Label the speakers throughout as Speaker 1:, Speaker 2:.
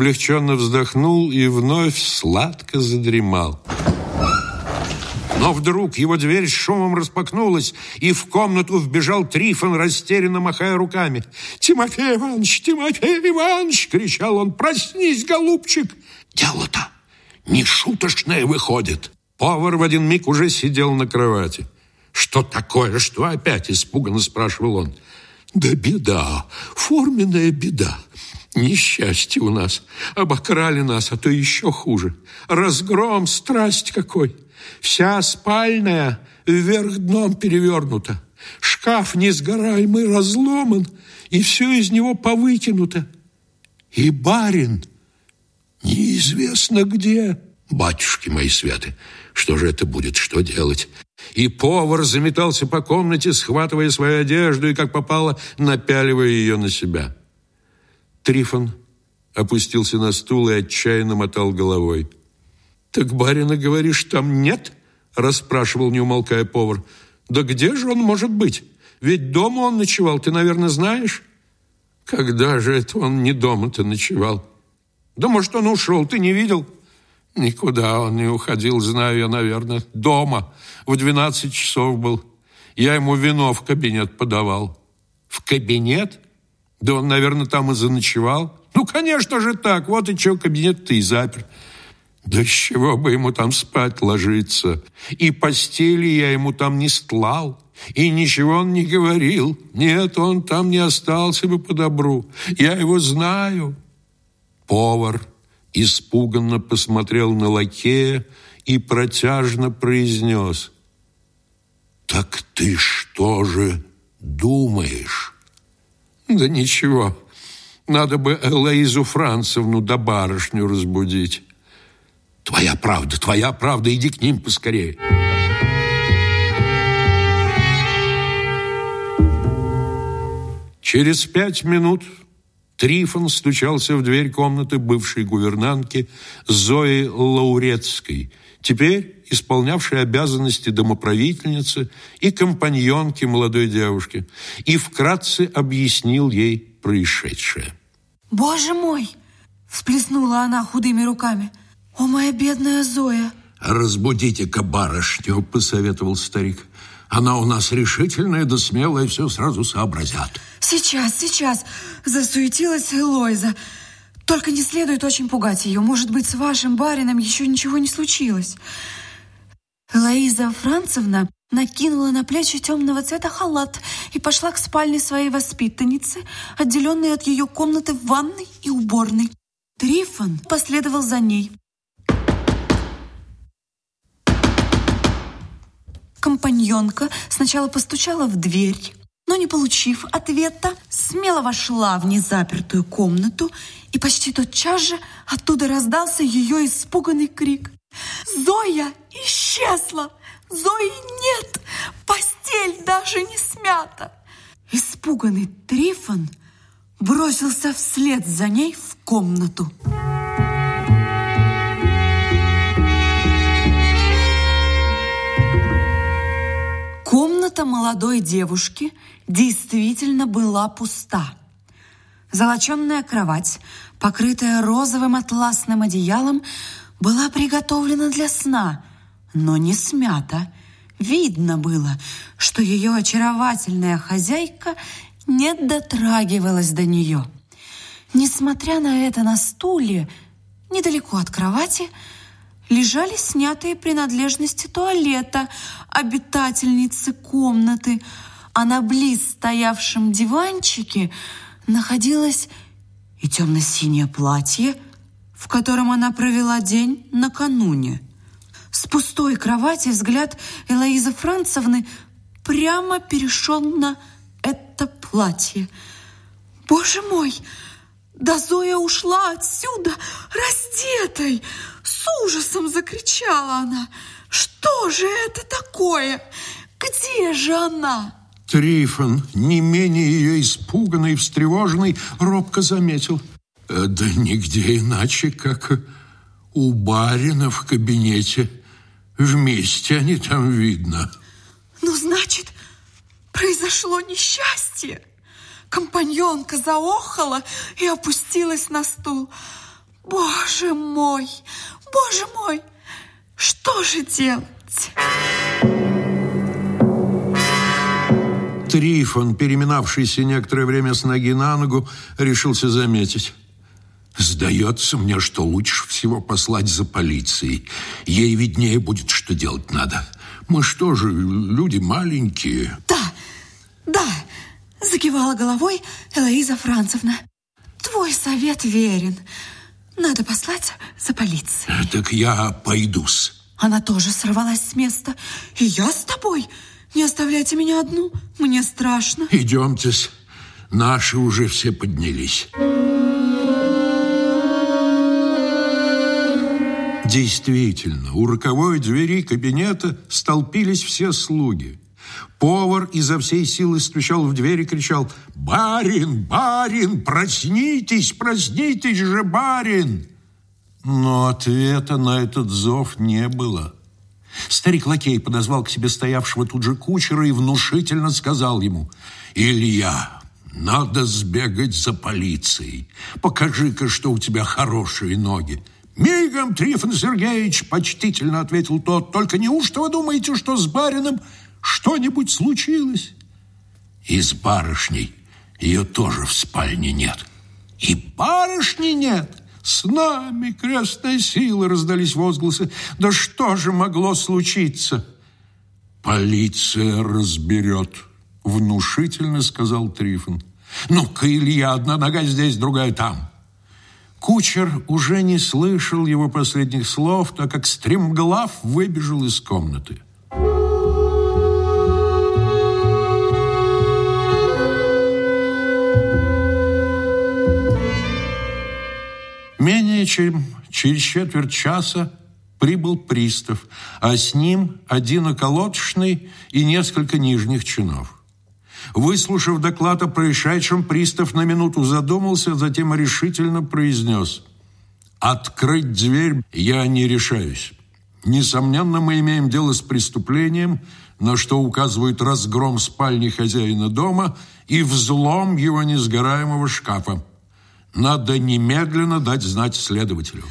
Speaker 1: облегченно вздохнул и вновь сладко задремал. Но вдруг его дверь с шумом распакнулась и в комнату вбежал Трифон, растерянно махая руками. «Тимофей Иванович! Тимофей Иванович!» — кричал он. «Проснись, голубчик!» «Дело-то нешуточное выходит!» Повар в один миг уже сидел на кровати. «Что такое? Что опять?» — испуганно спрашивал он. «Да беда! Форменная беда! Несчастье у нас. Обокрали нас, а то еще хуже. Разгром, страсть какой. Вся спальная вверх дном перевернута. Шкаф несгораемый разломан, и все из него повыкинуто. И барин неизвестно где. Батюшки мои святы, что же это будет, что делать? И повар заметался по комнате, схватывая свою одежду и, как попало, напяливая ее на себя. Трифон опустился на стул и отчаянно мотал головой. «Так барина, говоришь, там нет?» – расспрашивал, не повар. «Да где же он может быть? Ведь дома он ночевал, ты, наверное, знаешь?» «Когда же это он не дома-то ночевал?» «Да, может, он ушел, ты не видел?» «Никуда он не уходил, знаю я, наверное. Дома. В двенадцать часов был. Я ему вино в кабинет подавал». «В кабинет?» Да он, наверное, там и заночевал. Ну, конечно же так. Вот и чего кабинет-то и запер. Да с чего бы ему там спать ложиться? И постели я ему там не стлал. И ничего он не говорил. Нет, он там не остался бы по добру. Я его знаю. Повар испуганно посмотрел на лакея и протяжно произнес. «Так ты что же думаешь?» Да ничего. Надо бы Элоизу Францевну да барышню разбудить. Твоя правда, твоя правда, иди к ним поскорее. Через пять минут Трифон стучался в дверь комнаты бывшей гувернантки Зои Лаурецкой – теперь исполнявшей обязанности домоправительницы и компаньонки молодой девушки, и вкратце объяснил ей происшедшее.
Speaker 2: «Боже мой!» – всплеснула она худыми руками. «О, моя бедная Зоя!»
Speaker 1: «Разбудите-ка барышню!» – посоветовал старик. «Она у нас решительная да смелая, все сразу сообразят».
Speaker 2: «Сейчас, сейчас!» – засуетилась Лойза – только не следует очень пугать ее. Может быть, с вашим барином еще ничего не случилось. Лоиза Францевна накинула на плечи темного цвета халат и пошла к спальне своей воспитанницы, отделенной от ее комнаты в ванной и уборной. Трифон последовал за ней. Компаньонка сначала постучала в дверь, но не получив ответа, смело вошла в незапертую комнату, и почти тотчас же оттуда раздался ее испуганный крик. «Зоя исчезла! Зои нет! Постель даже не смята!» Испуганный Трифон бросился вслед за ней в комнату. Комната молодой девушки – действительно была пуста. Золоченная кровать, покрытая розовым атласным одеялом, была приготовлена для сна, но не смята. Видно было, что ее очаровательная хозяйка не дотрагивалась до нее. Несмотря на это, на стуле, недалеко от кровати, лежали снятые принадлежности туалета обитательницы комнаты – она близ стоявшем диванчике находилась и темно-синее платье, в котором она провела день накануне. С пустой кровати взгляд Элоизы Францевны прямо перешел на это платье. «Боже мой!» Да Зоя ушла отсюда раздетой! С ужасом закричала она. Что же это такое? Где же она?
Speaker 1: Трифон, не менее ее испуганный и встревоженный, робко заметил. «Э, да нигде иначе, как у барина в кабинете. Вместе они там видно.
Speaker 2: Ну, значит, произошло несчастье. Компаньонка заохала и опустилась на стул. Боже мой, боже мой, что же делать?
Speaker 1: Трифон, переминавшийся некоторое время с ноги на ногу, решился заметить. «Сдается мне, что лучше всего послать за полицией. Ей виднее будет, что делать надо. Мы что же, люди маленькие?»
Speaker 2: «Да, да!» – закивала головой Элоиза Францевна. «Твой совет верен. Надо послать за полицией».
Speaker 1: «Так я пойду-с».
Speaker 2: Она тоже сорвалась с места. «И я с тобой!» Не оставляйте меня одну, мне страшно.
Speaker 1: Идемте, с наши уже все поднялись. Действительно, у роковой двери кабинета столпились все слуги. Повар изо всей силы стучал в дверь и кричал «Барин, барин, проснитесь, проснитесь же, барин!» Но ответа на этот зов не было – Старик лакей подозвал к себе стоявшего тут же кучера и внушительно сказал ему «Илья, надо сбегать за полицией. Покажи-ка, что у тебя хорошие ноги». «Мигом, Трифон Сергеевич!» – почтительно ответил тот. «Только неужто вы думаете, что с барином что-нибудь случилось?» «И с барышней ее тоже в спальне нет». «И барышни нет?» С нами крестной силы раздались возгласы. Да что же могло случиться? Полиция разберет, внушительно сказал Трифон. Ну-ка, Илья, одна нога здесь, другая там. Кучер уже не слышал его последних слов, так как стремглав выбежал из комнаты. Менее чем через четверть часа прибыл пристав, а с ним один околоточный и несколько нижних чинов. Выслушав доклад о происшедшем, пристав на минуту задумался, затем решительно произнес «Открыть дверь я не решаюсь». Несомненно, мы имеем дело с преступлением, на что указывают разгром спальни хозяина дома и взлом его несгораемого шкафа. Надо немедленно дать знать следователю.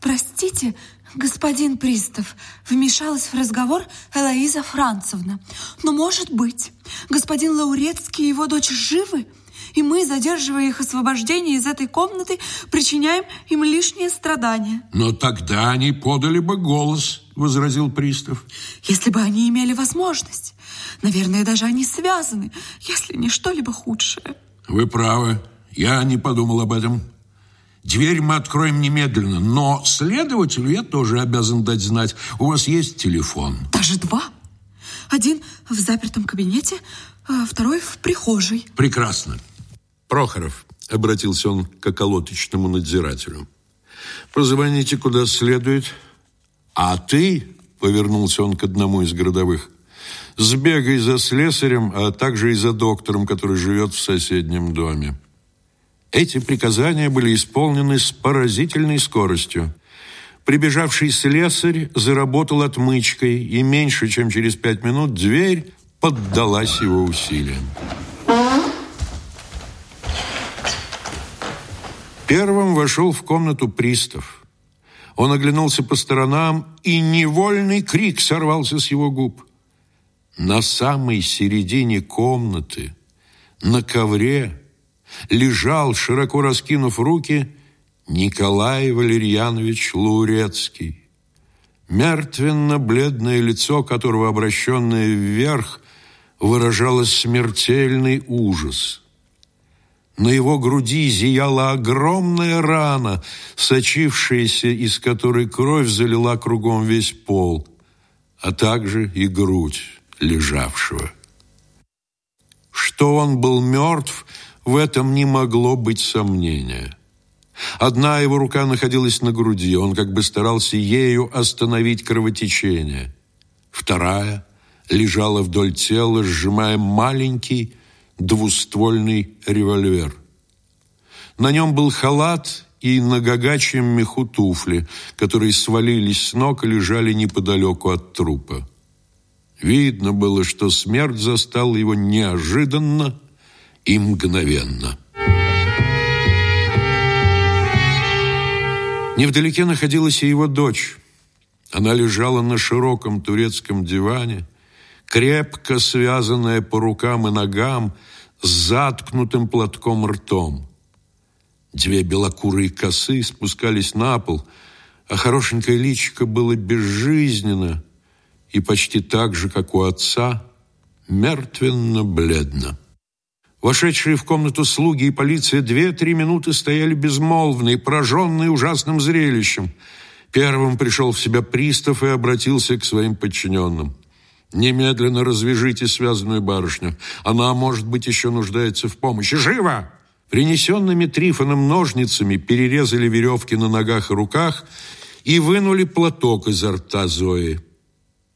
Speaker 2: Простите, господин Пристав, вмешалась в разговор Элоиза Францевна. Но, может быть, господин Лаурецкий и его дочь живы? и мы, задерживая их освобождение из этой комнаты, причиняем им лишнее страдание.
Speaker 1: Но тогда они подали бы голос, возразил пристав.
Speaker 2: Если бы они имели возможность. Наверное, даже они связаны, если не что-либо худшее.
Speaker 1: Вы правы, я не подумал об этом. Дверь мы откроем немедленно, но следователю я тоже обязан дать знать. У вас есть телефон?
Speaker 2: Даже два? Один в запертом кабинете, а второй в прихожей.
Speaker 1: Прекрасно. Прохоров, обратился он к околоточному надзирателю. Позвоните куда следует. А ты, повернулся он к одному из городовых, сбегай за слесарем, а также и за доктором, который живет в соседнем доме. Эти приказания были исполнены с поразительной скоростью. Прибежавший слесарь заработал отмычкой, и меньше чем через пять минут дверь поддалась его усилиям. Первым вошел в комнату пристав. Он оглянулся по сторонам, и невольный крик сорвался с его губ. На самой середине комнаты, на ковре, лежал, широко раскинув руки, Николай Валерьянович Лурецкий. Мертвенно-бледное лицо, которого обращенное вверх, выражало смертельный ужас. На его груди зияла огромная рана, сочившаяся, из которой кровь залила кругом весь пол, а также и грудь лежавшего. Что он был мертв – в этом не могло быть сомнения. Одна его рука находилась на груди, он как бы старался ею остановить кровотечение. Вторая лежала вдоль тела, сжимая маленький двуствольный револьвер. На нем был халат и на гагачьем меху туфли, которые свалились с ног и лежали неподалеку от трупа. Видно было, что смерть застала его неожиданно и мгновенно. Невдалеке находилась и его дочь. Она лежала на широком турецком диване, крепко связанная по рукам и ногам с заткнутым платком ртом. Две белокурые косы спускались на пол, а хорошенькое личико было безжизненно и почти так же, как у отца, мертвенно-бледно. Вошедшие в комнату слуги и полиция две-три минуты стояли безмолвные, пораженные ужасным зрелищем. Первым пришел в себя пристав и обратился к своим подчиненным. «Немедленно развяжите связанную барышню. Она, может быть, еще нуждается в помощи. Живо!» Принесенными Трифоном ножницами перерезали веревки на ногах и руках и вынули платок изо рта Зои.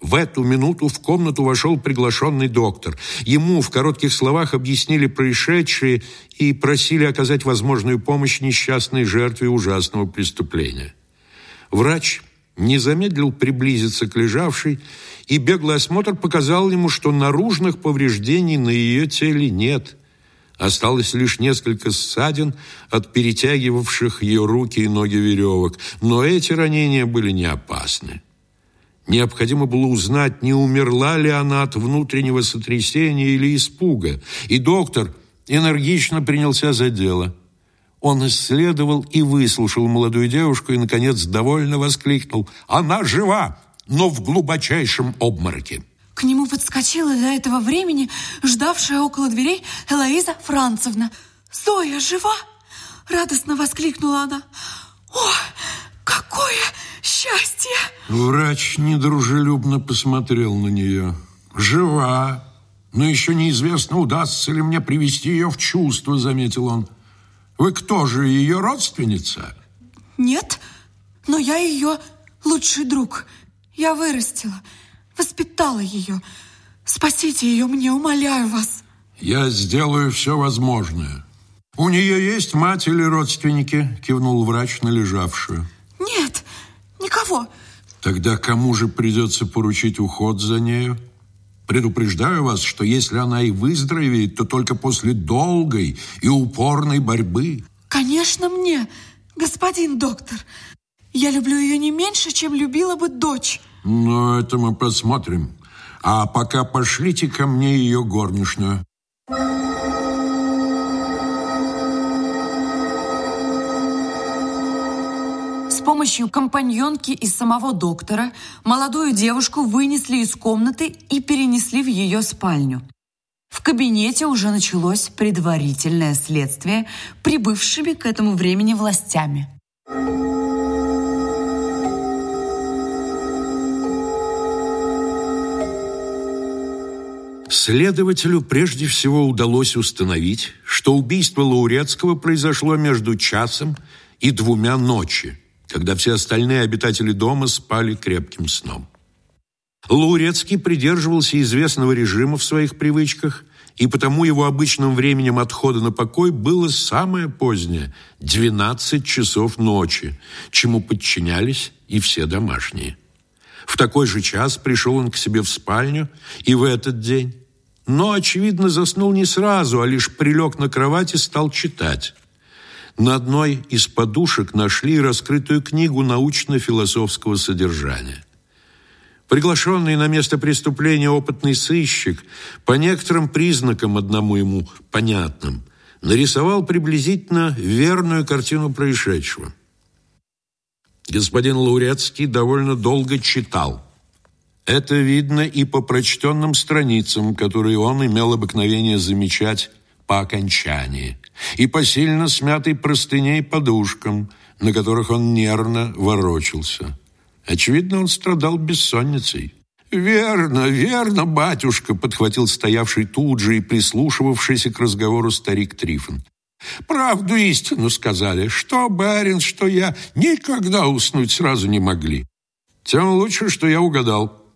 Speaker 1: В эту минуту в комнату вошел приглашенный доктор. Ему в коротких словах объяснили происшедшие и просили оказать возможную помощь несчастной жертве ужасного преступления. Врач не замедлил приблизиться к лежавшей, и беглый осмотр показал ему, что наружных повреждений на ее теле нет. Осталось лишь несколько ссадин от перетягивавших ее руки и ноги веревок, но эти ранения были не опасны. Необходимо было узнать, не умерла ли она от внутреннего сотрясения или испуга. И доктор энергично принялся за дело. Он исследовал и выслушал молодую девушку и, наконец, довольно воскликнул. «Она жива, но в глубочайшем обмороке».
Speaker 2: К нему подскочила до этого времени ждавшая около дверей Элоиза Францевна. «Зоя жива?» – радостно воскликнула она. «О, Какое счастье!
Speaker 1: Врач недружелюбно посмотрел на нее. Жива, но еще неизвестно, удастся ли мне привести ее в чувство, заметил он. Вы кто же, ее родственница?
Speaker 2: Нет, но я ее лучший друг. Я вырастила, воспитала ее. Спасите ее мне, умоляю вас.
Speaker 1: Я сделаю все возможное. У нее есть мать или родственники? Кивнул врач на лежавшую
Speaker 2: того.
Speaker 1: Тогда кому же придется поручить уход за нею? Предупреждаю вас, что если она и выздоровеет, то только после долгой и упорной борьбы.
Speaker 2: Конечно, мне, господин доктор. Я люблю ее не меньше, чем любила бы дочь.
Speaker 1: Но это мы посмотрим. А пока пошлите ко мне ее горничную.
Speaker 2: С помощью компаньонки и самого доктора молодую девушку вынесли из комнаты и перенесли в ее спальню. В кабинете уже началось предварительное следствие прибывшими к этому времени властями.
Speaker 1: Следователю прежде всего удалось установить, что убийство Лауретского произошло между часом и двумя ночи когда все остальные обитатели дома спали крепким сном. Лурецкий придерживался известного режима в своих привычках, и потому его обычным временем отхода на покой было самое позднее – 12 часов ночи, чему подчинялись и все домашние. В такой же час пришел он к себе в спальню и в этот день, но, очевидно, заснул не сразу, а лишь прилег на кровать и стал читать – на одной из подушек нашли раскрытую книгу научно-философского содержания. Приглашенный на место преступления опытный сыщик, по некоторым признакам одному ему понятным, нарисовал приблизительно верную картину происшедшего. Господин Лаурецкий довольно долго читал. Это видно и по прочтенным страницам, которые он имел обыкновение замечать по окончании и по сильно смятой простыней подушкам, на которых он нервно ворочался. Очевидно, он страдал бессонницей. «Верно, верно, батюшка!» — подхватил стоявший тут же и прислушивавшийся к разговору старик Трифон. «Правду истину сказали. Что барин, что я, никогда уснуть сразу не могли. Тем лучше, что я угадал.